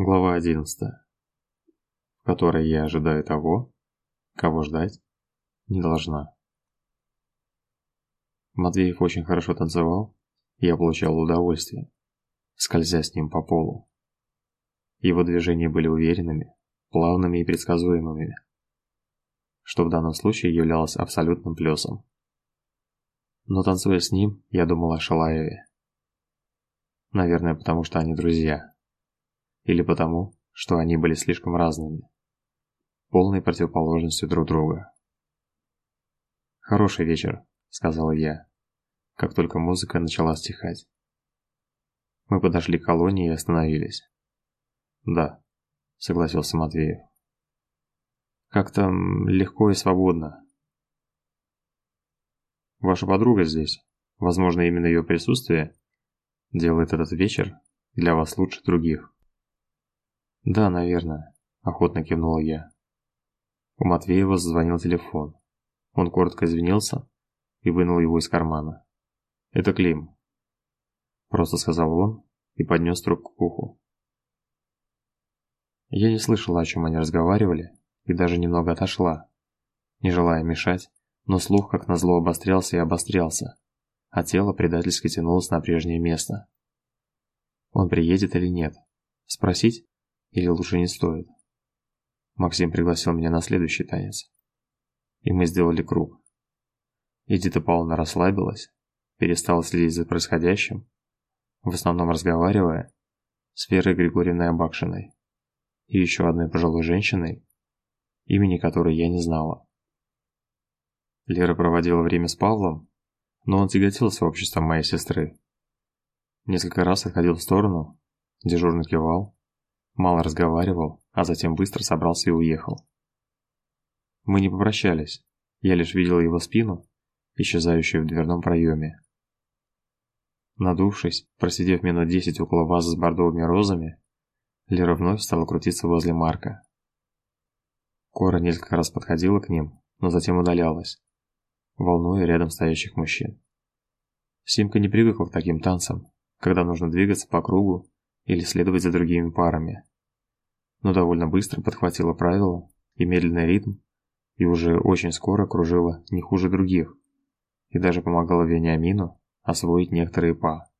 Глава 11. В которой я ожидаю того, кого ждать не должна. Матвеев очень хорошо танцевал, я получал удовольствие, скользя с ним по полу. Его движения были уверенными, плавными и предсказуемыми, что в данном случае являлось абсолютным плюсом. Но танцуя с ним, я думал о Шалаеве. Наверное, потому что они друзья или потому, что они были слишком разными, полной противоположностью друг друга. «Хороший вечер», — сказал я, как только музыка начала стихать. Мы подошли к колонии и остановились. «Да», — согласился Матвеев. «Как-то легко и свободно. Ваша подруга здесь. Возможно, именно ее присутствие делает этот вечер для вас лучше других». «Да, наверное», – охотно кивнула я. У Матвеева зазвонил телефон. Он коротко извинился и вынул его из кармана. «Это Клим», – просто сказал он и поднес трубку к уху. Я не слышала, о чем они разговаривали, и даже немного отошла, не желая мешать, но слух как назло обострялся и обострялся, а тело предательски тянулось на прежнее место. Он приедет или нет? Спросить? Или лучше не стоит? Максим пригласил меня на следующий танец. И мы сделали круг. Эдита Павловна расслабилась, перестала следить за происходящим, в основном разговаривая с Верой Григорьевной Абакшиной и еще одной пожилой женщиной, имени которой я не знала. Лера проводила время с Павлом, но он тяготился обществом моей сестры. Несколько раз отходил в сторону, дежурно кивал, мало разговаривал, а затем быстро собрался и уехал. Мы не попрощались. Я лишь видел его спину, исчезающую в дверном проеме. Надувшись, просидев минут десять около вазы с бордовыми розами, Лера вновь стала крутиться возле Марка. Кора несколько раз подходила к ним, но затем удалялась, волнуя рядом стоящих мужчин. Симка не привыкла к таким танцам, когда нужно двигаться по кругу или следовать за другими парами но довольно быстро подхватила правила и медленный ритм, и уже очень скоро кружила не хуже других, и даже помогала Вениамину освоить некоторые па.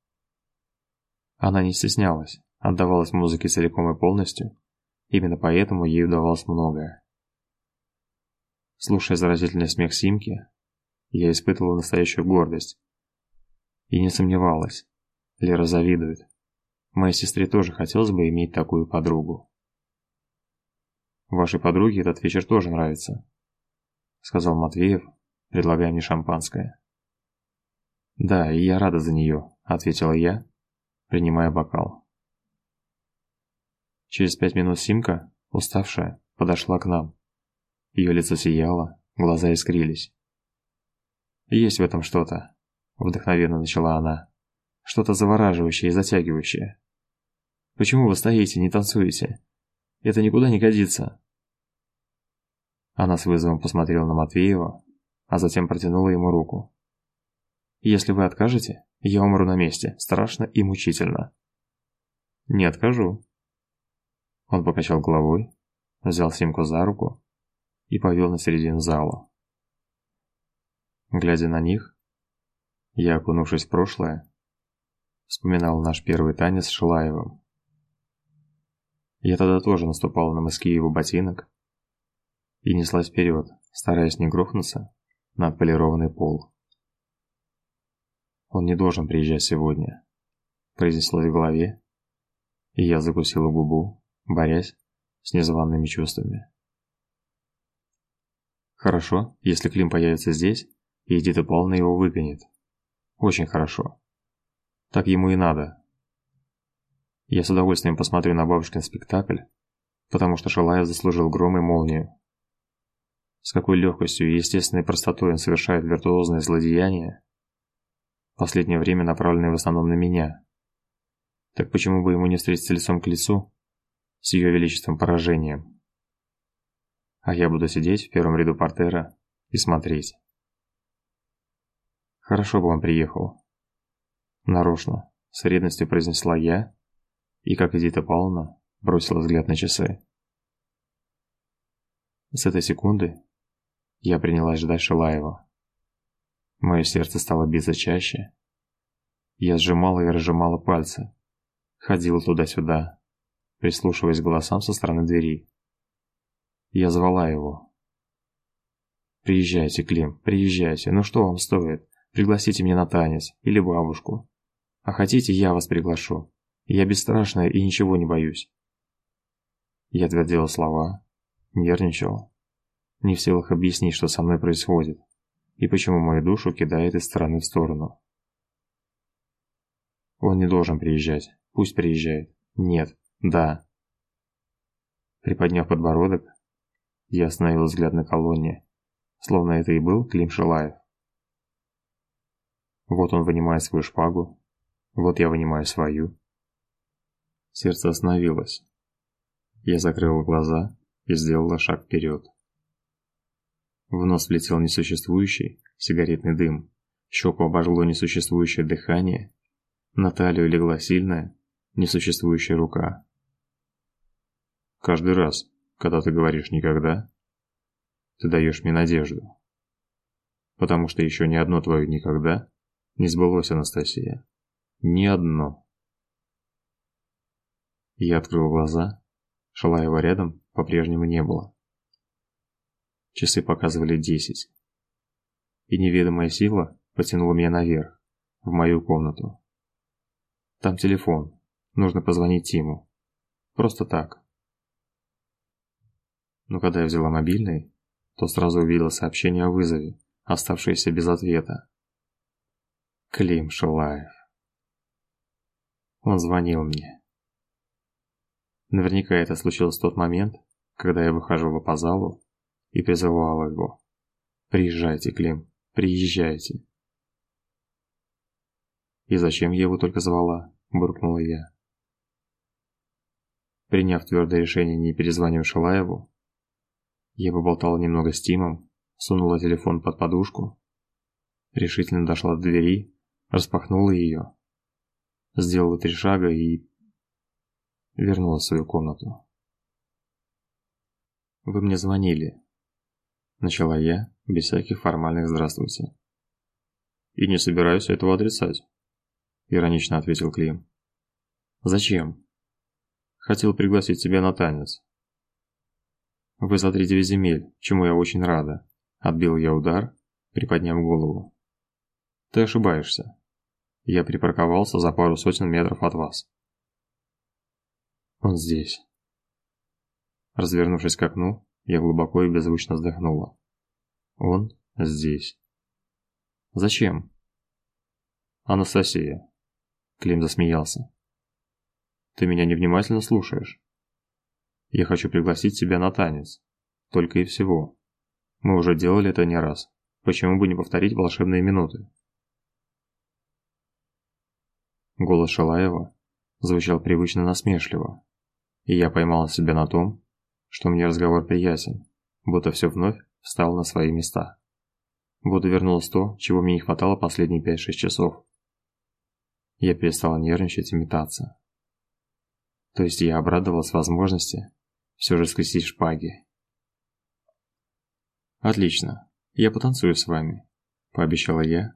Она не стеснялась, отдавалась музыке целиком и полностью, именно поэтому ей удавалось многое. Слушая заразительный смех Симки, я испытывала настоящую гордость. И не сомневалась, Лера завидует. Моей сестре тоже хотелось бы иметь такую подругу. Вашей подруге этот вечер тоже нравится, сказал Матвеев, предлагая мне шампанское. Да, и я рада за нее», — ответила я, принимая бокал. Через пять минут Симка, уставшая, подошла к нам. Ее лицо сияло, глаза искрились. Есть в этом что-то, вдохновенно начала она. Что-то завораживающее и затягивающее. Почему вы стоите, не танцуете? Это никуда не годится. Она с вызовом посмотрела на Матвеева, а затем протянула ему руку. Если вы откажете, я умру на месте, страшно и мучительно. Не откажу. Он покачал головой, взял Симку за руку и повел на середину зала. Глядя на них, я, окунувшись в прошлое, вспоминал наш первый танец с Шилаевым. Я тогда тоже наступал на мыски его ботинок и неслась вперед, стараясь не грохнуться на отполированный пол. «Он не должен приезжать сегодня», – произнеслось в голове, и я закусила губу, борясь с незваными чувствами. Хорошо, если Клим появится здесь, и Эдита Павловна его выгонит. Очень хорошо. Так ему и надо. Я с удовольствием посмотрю на бабушкин спектакль, потому что Шалаев заслужил гром и молнию. С какой легкостью и естественной простотой он совершает виртуозные злодеяния, последнее время направленные в основном на меня. Так почему бы ему не встретиться лицом к лицу с ее величеством поражением? А я буду сидеть в первом ряду портера и смотреть. Хорошо бы он приехал. Нарочно, с вредностью произнесла я, и, как Эдита Павловна, бросила взгляд на часы. С этой секунды я принялась ждать Шилаева. Мое сердце стало биться чаще. Я сжимала и разжимала пальцы, ходила туда-сюда, прислушиваясь к голосам со стороны двери. Я звала его. «Приезжайте, Клим, приезжайте, ну что вам стоит? Пригласите меня на танец или бабушку. А хотите, я вас приглашу. Я бесстрашная и ничего не боюсь». Я твердила слова, нервничал, не в силах объяснить, что со мной происходит, и почему мою душу кидает из стороны в сторону. Он не должен приезжать. Пусть приезжает. Нет. Да. Приподняв подбородок, я остановил взгляд на колонне, словно это и был Клим Шилаев. Вот он вынимает свою шпагу, вот я вынимаю свою. Сердце остановилось. Я закрыл глаза и сделала шаг вперед. В нос влетел несуществующий сигаретный дым. Щеку обожгло несуществующее дыхание. На талию легла сильная, несуществующая рука. Каждый раз, когда ты говоришь «никогда», ты даешь мне надежду. Потому что еще ни одно твое «никогда» не сбылось, Анастасия. Ни одно. Я открыл глаза. Шалаева рядом по-прежнему не было. Часы показывали десять. И неведомая сила потянула меня наверх, в мою комнату. Там телефон. Нужно позвонить Тиму. Просто так. Но когда я взяла мобильный, то сразу увидела сообщение о вызове, оставшееся без ответа. Клим Шилаев. Он звонил мне. Наверняка это случилось в тот момент, когда я выхаживала по залу и призывала его. «Приезжайте, Клим, приезжайте». «И зачем я его только звала?» – буркнула я. Приняв твердое решение не перезванивать Шилаеву, я поболтала немного с Тимом, сунула телефон под подушку, решительно дошла до двери, распахнула ее, сделала три шага и вернулась в свою комнату. «Вы мне звонили», – начала я, без всяких формальных «здравствуйте». «И не собираюсь этого отрицать», – иронично ответил Клим. «Зачем?» «Хотел пригласить тебя на танец». «Вы за три девять земель, чему я очень рада», – отбил я удар, приподняв голову. «Ты ошибаешься. Я припарковался за пару сотен метров от вас». «Он здесь». Развернувшись к окну, я глубоко и беззвучно вздохнула. «Он здесь». «Зачем?» «Анастасия», Клим засмеялся. Ты меня невнимательно слушаешь. Я хочу пригласить тебя на танец. Только и всего. Мы уже делали это не раз. Почему бы не повторить волшебные минуты? Голос Шалаева звучал привычно насмешливо, и я поймал себя на том, что мне разговор приятен, будто все вновь встало на свои места. Будто вернулось то, чего мне не хватало последние 5-6 часов. Я перестала нервничать и метаться. То есть я обрадовалась возможности все же скрестить шпаги. «Отлично, я потанцую с вами», – пообещала я,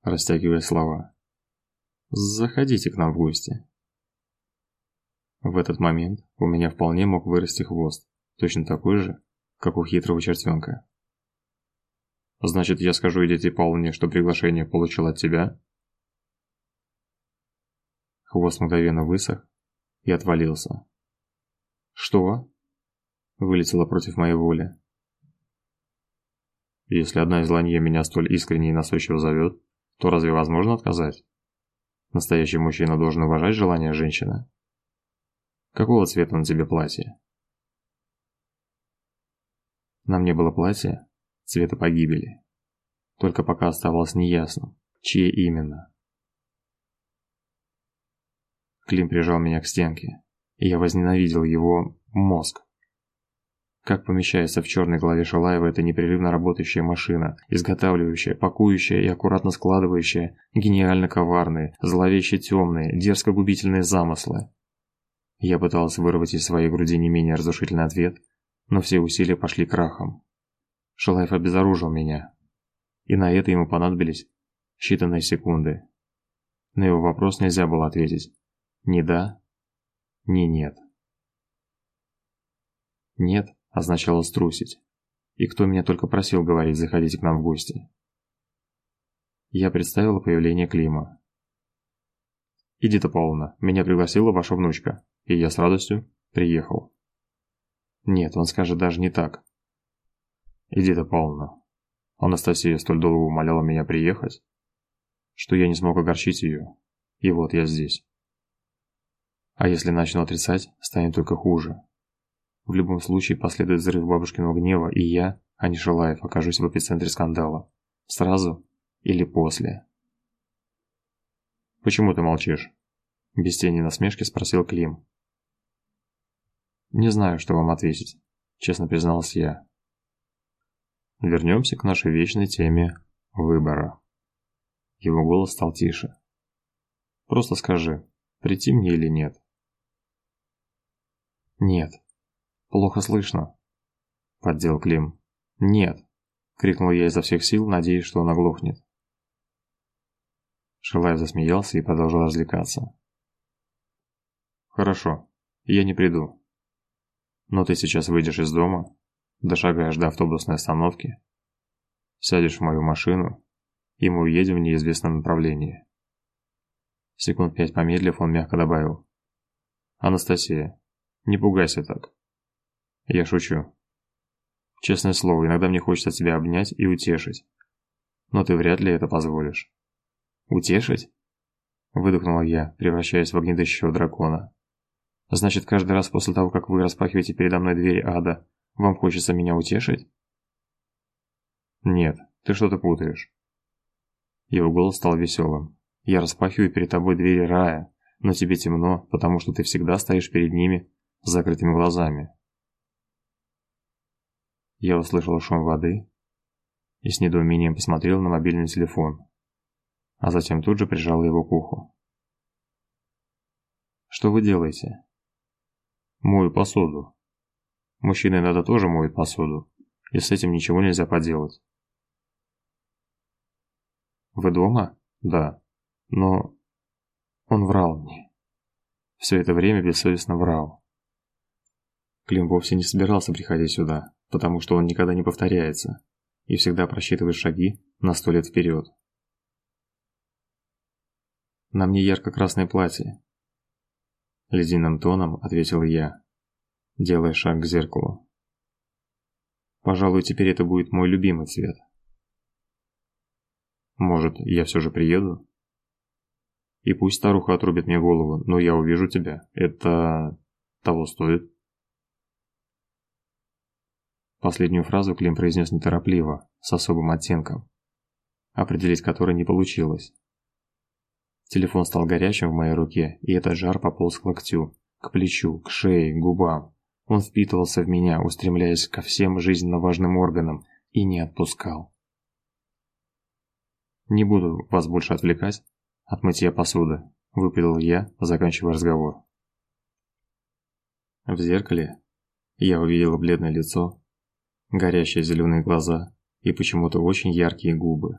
растягивая слова. «Заходите к нам в гости». В этот момент у меня вполне мог вырасти хвост, точно такой же, как у хитрого чертенка. «Значит, я скажу Эдите Павловне, что приглашение получил от тебя?» Хвост мгновенно высох и отвалился. «Что?» – вылетело против моей воли. «Если одна из ланье меня столь искренне и настойчиво зовет, то разве возможно отказать? Настоящий мужчина должен уважать желание женщины. Какого цвета на тебе платье?» На мне было платье цвета погибели. Только пока оставалось неясным, чье именно. Клим прижал меня к стенке, и я возненавидел его мозг. Как помещается в черной голове Шалаева эта непрерывно работающая машина, изготавливающая, пакующая и аккуратно складывающая гениально коварные, зловеще темные, дерзко губительные замыслы. Я пытался вырвать из своей груди не менее разрушительный ответ, но все усилия пошли крахом. Шалаев обезоружил меня, и на это ему понадобились считанные секунды. На его вопрос нельзя было ответить ни да, ни нет. Нет означало струсить. И кто меня только просил говорить, заходите к нам в гости. Я представила появление Клима. «Идита Павловна, меня пригласила ваша внучка, и я с радостью приехал». Нет, он скажет даже не так. «Идита Павловна, Анастасия столь долго умоляла меня приехать, что я не смог огорчить ее, и вот я здесь. А если начну отрицать, станет только хуже. В любом случае последует взрыв бабушкиного гнева, и я, а не Шалаев, окажусь в эпицентре скандала. Сразу или после. «Почему ты молчишь?» Без тени насмешки спросил Клим. «Не знаю, что вам ответить», – честно признался я. Вернемся к нашей вечной теме выбора. Его голос стал тише. Просто скажи, прийти мне или нет? Нет. Плохо слышно. Поддел Клим. Нет. Крикнул я изо всех сил, надеясь, что он оглохнет. Шилаев засмеялся и продолжил развлекаться. Хорошо, я не приду. Но ты сейчас выйдешь из дома, дошагаешь до автобусной остановки, сядешь в мою машину, и мы уедем в неизвестном направлении. Секунд пять помедлив, он мягко добавил. Анастасия, не пугайся так. Я шучу. Честное слово, иногда мне хочется тебя обнять и утешить. Но ты вряд ли это позволишь. Утешить? Выдохнула я, превращаясь в огнедышащего дракона. Значит, каждый раз после того, как вы распахиваете передо мной двери ада, вам хочется меня утешить? Нет, ты что-то путаешь. Его голос стал веселым. Я распахиваю перед тобой двери рая, но тебе темно, потому что ты всегда стоишь перед ними с закрытыми глазами. Я услышал шум воды и с недоумением посмотрел на мобильный телефон, а затем тут же прижал его к уху. Что вы делаете? Мою посуду. Мужчины иногда тоже моют посуду, и с этим ничего нельзя поделать. Вы дома? Да. Но он врал мне. Все это время бессовестно врал. Клим вовсе не собирался приходить сюда, потому что он никогда не повторяется и всегда просчитывает шаги на сто лет вперед. На мне ярко-красное платье. Ледяным тоном ответил я, делая шаг к зеркалу. Пожалуй, теперь это будет мой любимый цвет. Может, я все же приеду? И пусть старуха отрубит мне голову, но я увижу тебя. Это того стоит. Последнюю фразу Клим произнес неторопливо, с особым оттенком, определить который не получилось. Телефон стал горячим в моей руке, и этот жар пополз к локтю, к плечу, к шее, к губам. Он впитывался в меня, устремляясь ко всем жизненно важным органам, и не отпускал. «Не буду вас больше отвлекать от мытья посуды», – выпалил я, заканчивая разговор. В зеркале я увидела бледное лицо, горящие зеленые глаза и почему-то очень яркие губы,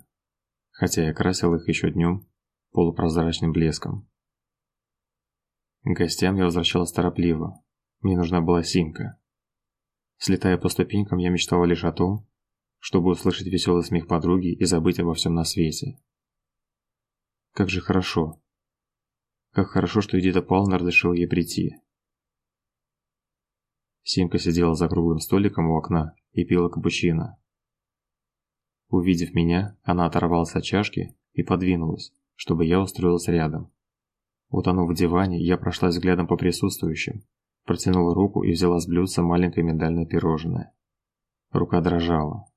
хотя я красил их еще днем полупрозрачным блеском. К гостям я возвращалась торопливо. Мне нужна была симка. Слетая по ступенькам, я мечтала лишь о том, чтобы услышать веселый смех подруги и забыть обо всем на свете. Как же хорошо. Как хорошо, что Эдита Павловна разрешила ей прийти. Симка сидела за круглым столиком у окна и пила капучино. Увидев меня, она оторвалась от чашки и подвинулась, чтобы я устроился рядом. Утонув в диване, я прошла взглядом по присутствующим, протянула руку и взяла с блюдца маленькое миндальное пирожное. Рука дрожала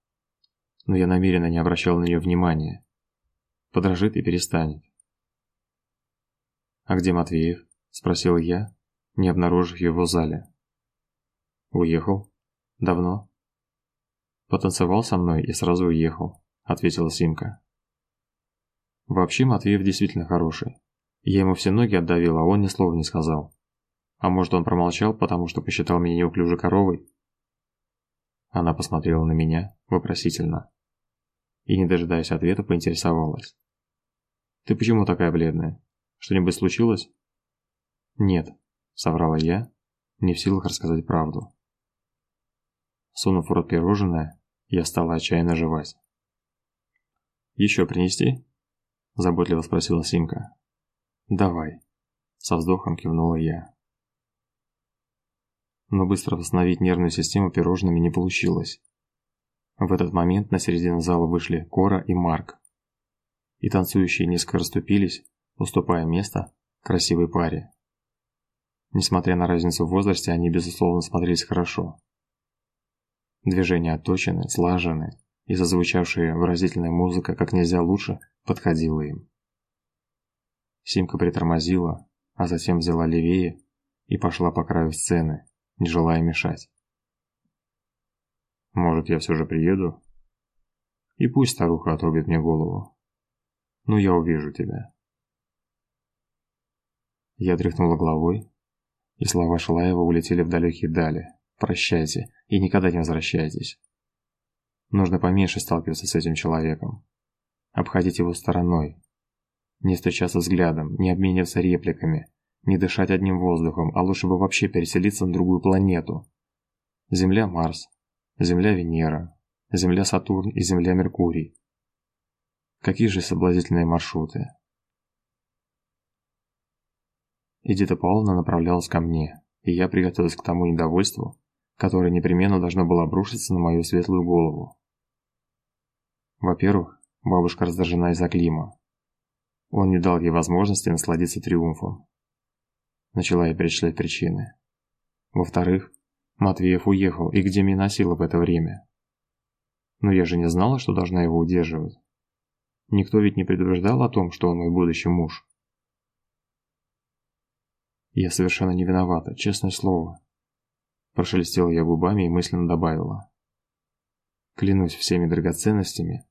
но я намеренно не обращал на нее внимания. Подражит и перестанет. «А где Матвеев?» – спросил я, не обнаружив его в зале. «Уехал? Давно?» «Потанцевал со мной и сразу уехал», – ответила Симка. «Вообще Матвеев действительно хороший. Я ему все ноги отдавил, а он ни слова не сказал. А может, он промолчал, потому что посчитал меня неуклюжей коровой? Она посмотрела на меня вопросительно и, не дожидаясь ответа, поинтересовалась. «Ты почему такая бледная? Что-нибудь случилось?» «Нет», — соврала я, не в силах рассказать правду. Сунув в рот пирожное, я стала отчаянно жевать. «Еще принести?» – заботливо спросила Симка. «Давай», – со вздохом кивнула я но быстро восстановить нервную систему пирожными не получилось. В этот момент на середину зала вышли Кора и Марк. И танцующие несколько расступились, уступая место красивой паре. Несмотря на разницу в возрасте, они безусловно смотрелись хорошо. Движения отточены, слажены, и зазвучавшая выразительная музыка как нельзя лучше подходила им. Симка притормозила, а затем взяла левее и пошла по краю сцены, не желая мешать. Может, я все же приеду? И пусть старуха отрубит мне голову. Но я увижу тебя. Я тряхнула головой, и слова Шалаева улетели в далекие дали. Прощайте и никогда не возвращайтесь. Нужно поменьше сталкиваться с этим человеком. Обходить его стороной. Не стучаться взглядом, не обмениваться репликами, не дышать одним воздухом, а лучше бы вообще переселиться на другую планету. Земля Марс, Земля Венера, Земля Сатурн и Земля Меркурий. Какие же соблазнительные маршруты. Эдита Павловна направлялась ко мне, и я приготовилась к тому недовольству, которое непременно должно было обрушиться на мою светлую голову. Во-первых, бабушка раздражена из-за Клима. Он не дал ей возможности насладиться триумфом начала я перечислять причины. Во-вторых, Матвеев уехал, и где меня носило в это время? Но я же не знала, что должна его удерживать. Никто ведь не предупреждал о том, что он мой будущий муж. Я совершенно не виновата, честное слово. Прошелестела я губами и мысленно добавила. Клянусь всеми драгоценностями,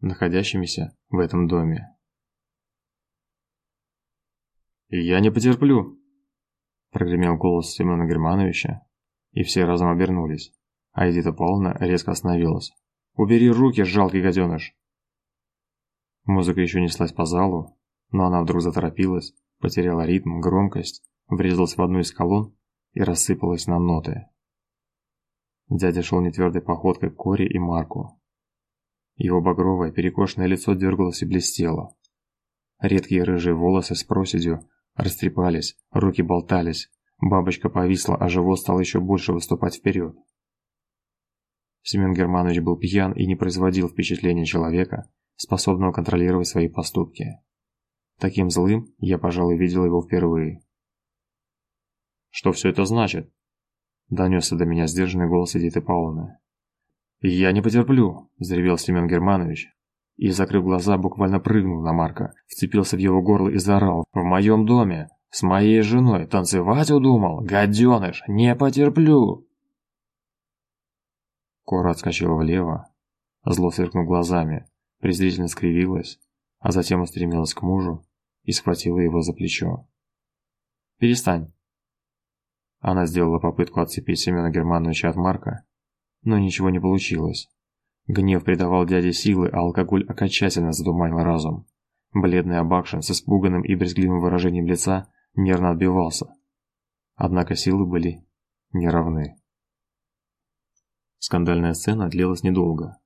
находящимися в этом доме. «Я не потерплю!» Прогремел голос Семена Германовича, и все разом обернулись, а Эдита Павловна резко остановилась. «Убери руки, жалкий гаденыш!» Музыка еще неслась по залу, но она вдруг заторопилась, потеряла ритм, громкость, врезалась в одну из колонн и рассыпалась на ноты. Дядя шел нетвердой походкой к Коре и Марку. Его багровое, перекошенное лицо дергалось и блестело. Редкие рыжие волосы с проседью растрепались, руки болтались, бабочка повисла, а живот стал еще больше выступать вперед. Семен Германович был пьян и не производил впечатления человека, способного контролировать свои поступки. Таким злым я, пожалуй, видел его впервые. «Что все это значит?» Донесся до меня сдержанный голос Эдиты Павловны. «Я не потерплю!» – заревел Семен Германович, и, закрыв глаза, буквально прыгнул на Марка, вцепился в его горло и заорал «В моем доме! С моей женой! Танцевать удумал? Гаденыш! Не потерплю!» Кора отскочила влево, зло сверкнув глазами, презрительно скривилась, а затем устремилась к мужу и схватила его за плечо. «Перестань!» Она сделала попытку отцепить Семена Германовича от Марка, но ничего не получилось. Гнев придавал дяде силы, а алкоголь окончательно задуманил разум. Бледный Абакшин с испуганным и брезгливым выражением лица нервно отбивался. Однако силы были неравны. Скандальная сцена длилась недолго.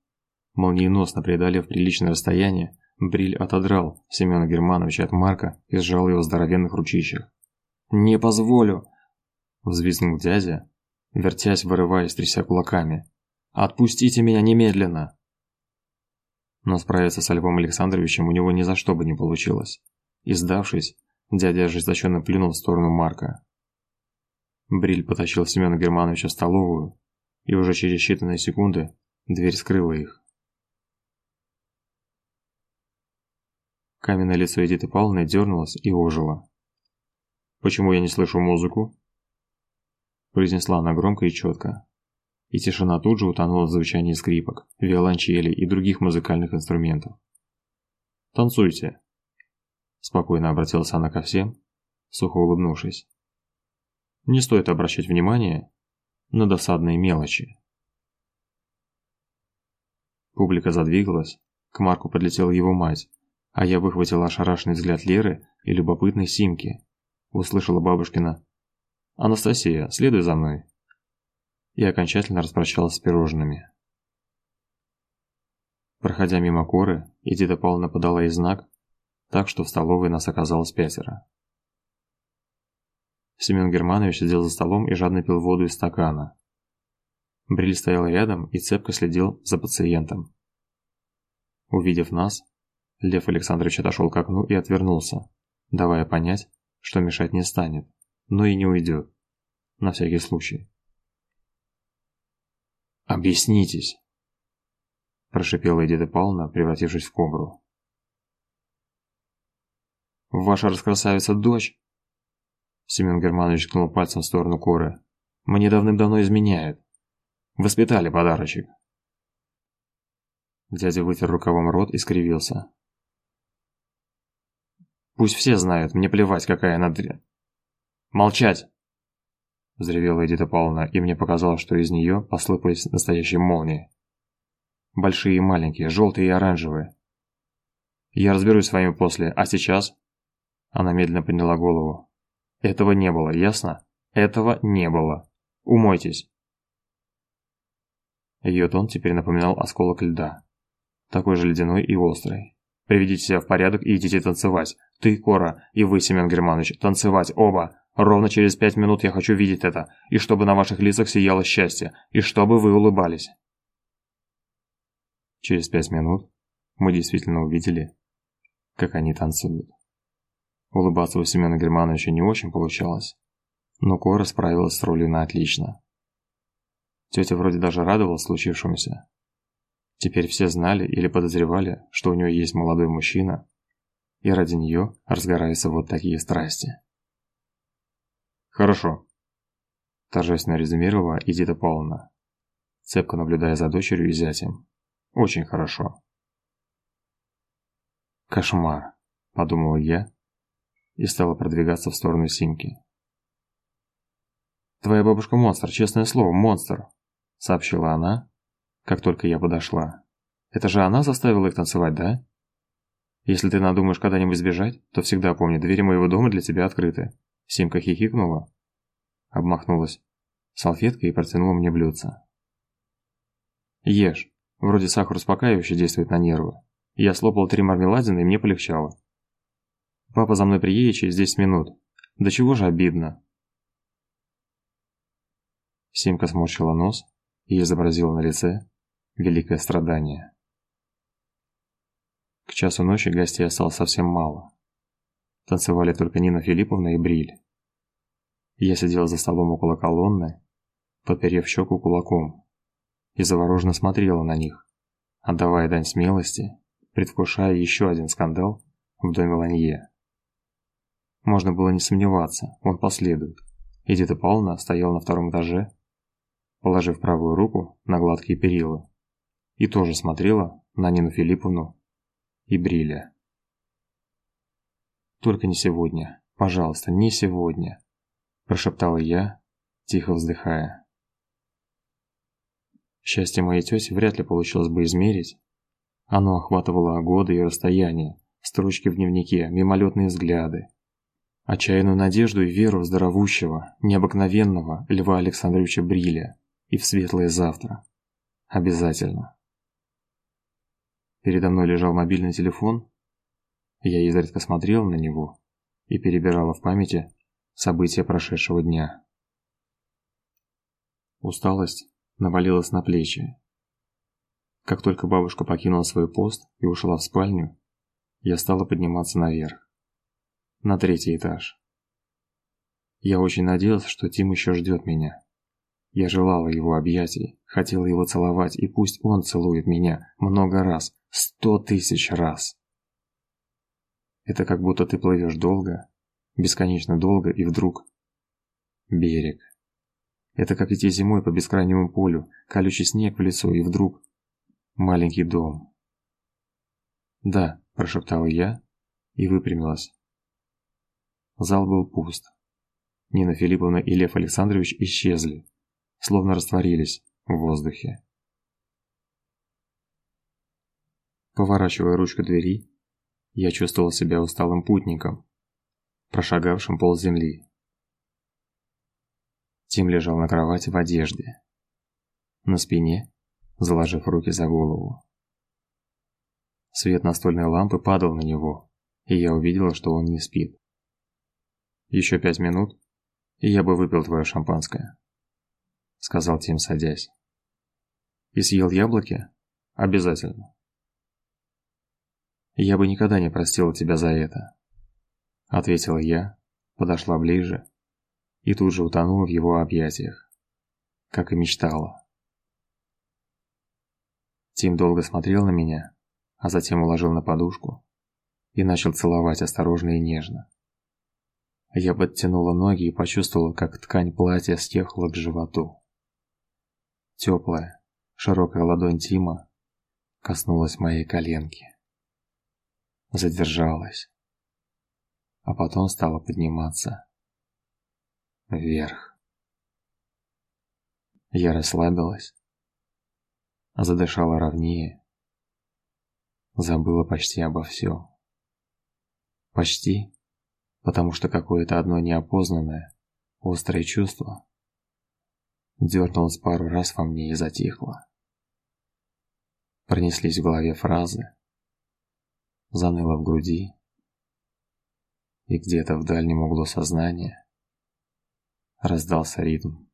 Молниеносно преодолев приличное расстояние, Бриль отодрал Семена Германовича от Марка и сжал его здоровенных ручищах. «Не позволю!» – взвизгнул дядя, вертясь, вырываясь, тряся кулаками. Отпустите меня немедленно!» Но справиться с Львом Александровичем у него ни за что бы не получилось. И сдавшись, дядя ожесточенно плюнул в сторону Марка. Бриль потащил Семена Германовича в столовую, и уже через считанные секунды дверь скрыла их. Каменное лицо Эдиты Павловны дернулось и ожило. «Почему я не слышу музыку?» Произнесла она громко и четко и тишина тут же утонула в звучании скрипок, виолончели и других музыкальных инструментов. «Танцуйте!» Спокойно обратилась она ко всем, сухо улыбнувшись. Не стоит обращать внимание на досадные мелочи. Публика задвигалась, к Марку подлетела его мать, а я выхватил ошарашенный взгляд Леры и любопытной Симки. Услышала бабушкина «Анастасия, следуй за мной!» и окончательно распрощалась с пирожными. Проходя мимо Коры, Эдита Павловна подала ей знак, так что в столовой нас оказалось пятеро. Семен Германович сидел за столом и жадно пил воду из стакана. Бриль стоял рядом и цепко следил за пациентом. Увидев нас, Лев Александрович отошел к окну и отвернулся, давая понять, что мешать не станет, но и не уйдет. На всякий случай. «Объяснитесь!» прошипела Эдита Павловна, превратившись в кобру. «Ваша раскрасавица дочь?» Семен Германович ткнул пальцем в сторону Коры. «Мне давным-давно изменяет. Воспитали подарочек». Дядя вытер рукавом рот и скривился. «Пусть все знают, мне плевать, какая она дрянь». «Молчать!» Взревела Эдита Павловна, и мне показалось, что из нее послыпались настоящие молнии. Большие и маленькие, желтые и оранжевые. Я разберусь с вами после, а сейчас...» Она медленно подняла голову. «Этого не было, ясно? Этого не было. Умойтесь!» Ее тон теперь напоминал осколок льда. Такой же ледяной и острый. «Приведите себя в порядок и идите танцевать. Ты, Кора, и вы, Семен Германович, танцевать, оба! Ровно через пять минут я хочу видеть это, и чтобы на ваших лицах сияло счастье, и чтобы вы улыбались!» Через пять минут мы действительно увидели, как они танцуют. Улыбаться у Семена Германовича не очень получалось, но Кора справилась с ролью на отлично. Тетя вроде даже радовалась случившемуся. Теперь все знали или подозревали, что у нее есть молодой мужчина, и ради нее разгораются вот такие страсти. «Хорошо», – торжественно резюмировала Эдита Павловна, цепко наблюдая за дочерью и зятем. Очень хорошо. Кошмар, подумал я и стала продвигаться в сторону Симки. Твоя бабушка монстр, честное слово, монстр, сообщила она, как только я подошла. Это же она заставила их танцевать, да? Если ты надумаешь когда-нибудь сбежать, то всегда помни, двери моего дома для тебя открыты. Симка хихикнула, обмахнулась салфеткой и протянула мне блюдце. Ешь. Вроде сахар успокаивающе действует на нервы. Я слопал три мармеладины, и мне полегчало. Папа за мной приедет через 10 минут. Да чего же обидно. Симка сморщила нос и изобразила на лице великое страдание. К часу ночи гостей осталось совсем мало. Танцевали только Нина Филипповна и Бриль. Я сидел за столом около колонны, подперев щеку кулаком и завороженно смотрела на них, отдавая дань смелости, предвкушая еще один скандал в доме Ланье. Можно было не сомневаться, он последует. Эдита Павловна стояла на втором этаже, положив правую руку на гладкие перила, и тоже смотрела на Нину Филипповну и Бриля. «Только не сегодня, пожалуйста, не сегодня», – прошептала я, тихо вздыхая. Счастье моей тети вряд ли получилось бы измерить. Оно охватывало годы и расстояние, строчки в дневнике, мимолетные взгляды. Отчаянную надежду и веру в здоровущего, необыкновенного Льва Александровича Бриля и в светлое завтра. Обязательно. Передо мной лежал мобильный телефон. Я изредка смотрел на него и перебирала в памяти события прошедшего дня. Усталость навалилась на плечи. Как только бабушка покинула свой пост и ушла в спальню, я стала подниматься наверх, на третий этаж. Я очень надеялся, что Тим еще ждет меня. Я желала его объятий, хотела его целовать, и пусть он целует меня много раз, сто тысяч раз. Это как будто ты плывешь долго, бесконечно долго, и вдруг берег. Это как идти зимой по бескрайнему полю, колючий снег в лицо, и вдруг маленький дом. «Да», – прошептала я и выпрямилась. Зал был пуст. Нина Филипповна и Лев Александрович исчезли, словно растворились в воздухе. Поворачивая ручку двери, я чувствовал себя усталым путником, прошагавшим пол земли. Тим лежал на кровати в одежде, на спине, заложив руки за голову. Свет настольной лампы падал на него, и я увидела, что он не спит. Еще пять минут, и я бы выпил твое шампанское, сказал Тим, садясь. И съел яблоки? Обязательно. Я бы никогда не простила тебя за это, ответила я, подошла ближе и тут же утонула в его объятиях, как и мечтала. Тим долго смотрел на меня, а затем уложил на подушку и начал целовать осторожно и нежно. Я подтянула ноги и почувствовала, как ткань платья стехла к животу. Теплая, широкая ладонь Тима коснулась моей коленки задержалась, а потом стала подниматься вверх. Я расслабилась, задышала ровнее, забыла почти обо всем. Почти, потому что какое-то одно неопознанное, острое чувство дернулось пару раз во мне и затихло. Пронеслись в голове фразы, заныло в груди, и где-то в дальнем углу сознания раздался ритм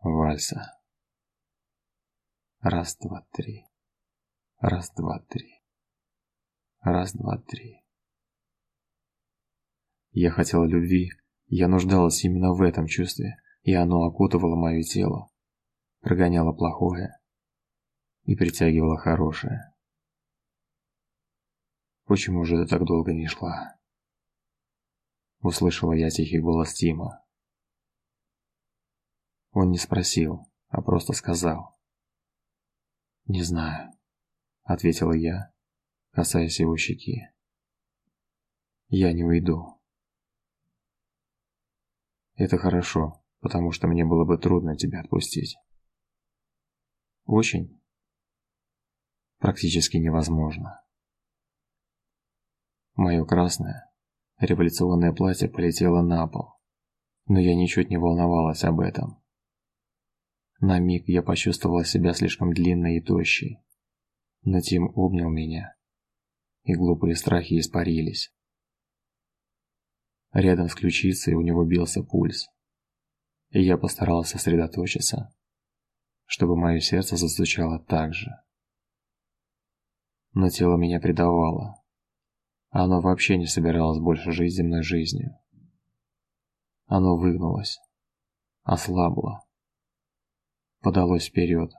вальса. Раз, два, три. Раз, два, три. Раз, два, три. Я хотела любви, я нуждалась именно в этом чувстве, и оно окутывало мое тело, прогоняло плохое и притягивало хорошее. Почему же ты так долго не шла? Услышала я тихий голос Тима. Он не спросил, а просто сказал. Не знаю, ответила я, касаясь его щеки. Я не уйду. Это хорошо, потому что мне было бы трудно тебя отпустить. Очень. Практически невозможно. Мое красное, революционное платье полетело на пол, но я ничуть не волновалась об этом. На миг я почувствовала себя слишком длинной и тощей, но Тим обнял меня, и глупые страхи испарились. Рядом с ключицей у него бился пульс, и я постаралась сосредоточиться, чтобы мое сердце застучало так же. Но тело меня предавало, оно вообще не собиралось больше жить земной жизнью. Оно выгнулось, ослабло, подалось вперед,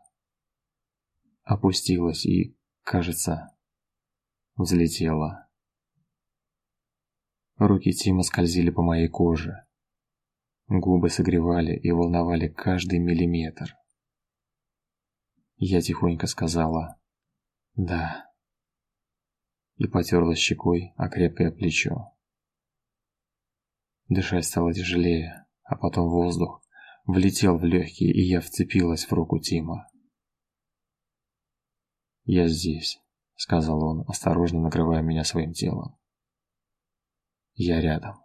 опустилось и, кажется, взлетело. Руки Тима скользили по моей коже. Губы согревали и волновали каждый миллиметр. Я тихонько сказала «Да» и потерла щекой о крепкое плечо. Дышать стало тяжелее, а потом воздух влетел в легкие, и я вцепилась в руку Тима. «Я здесь», — сказал он, осторожно накрывая меня своим телом. «Я рядом».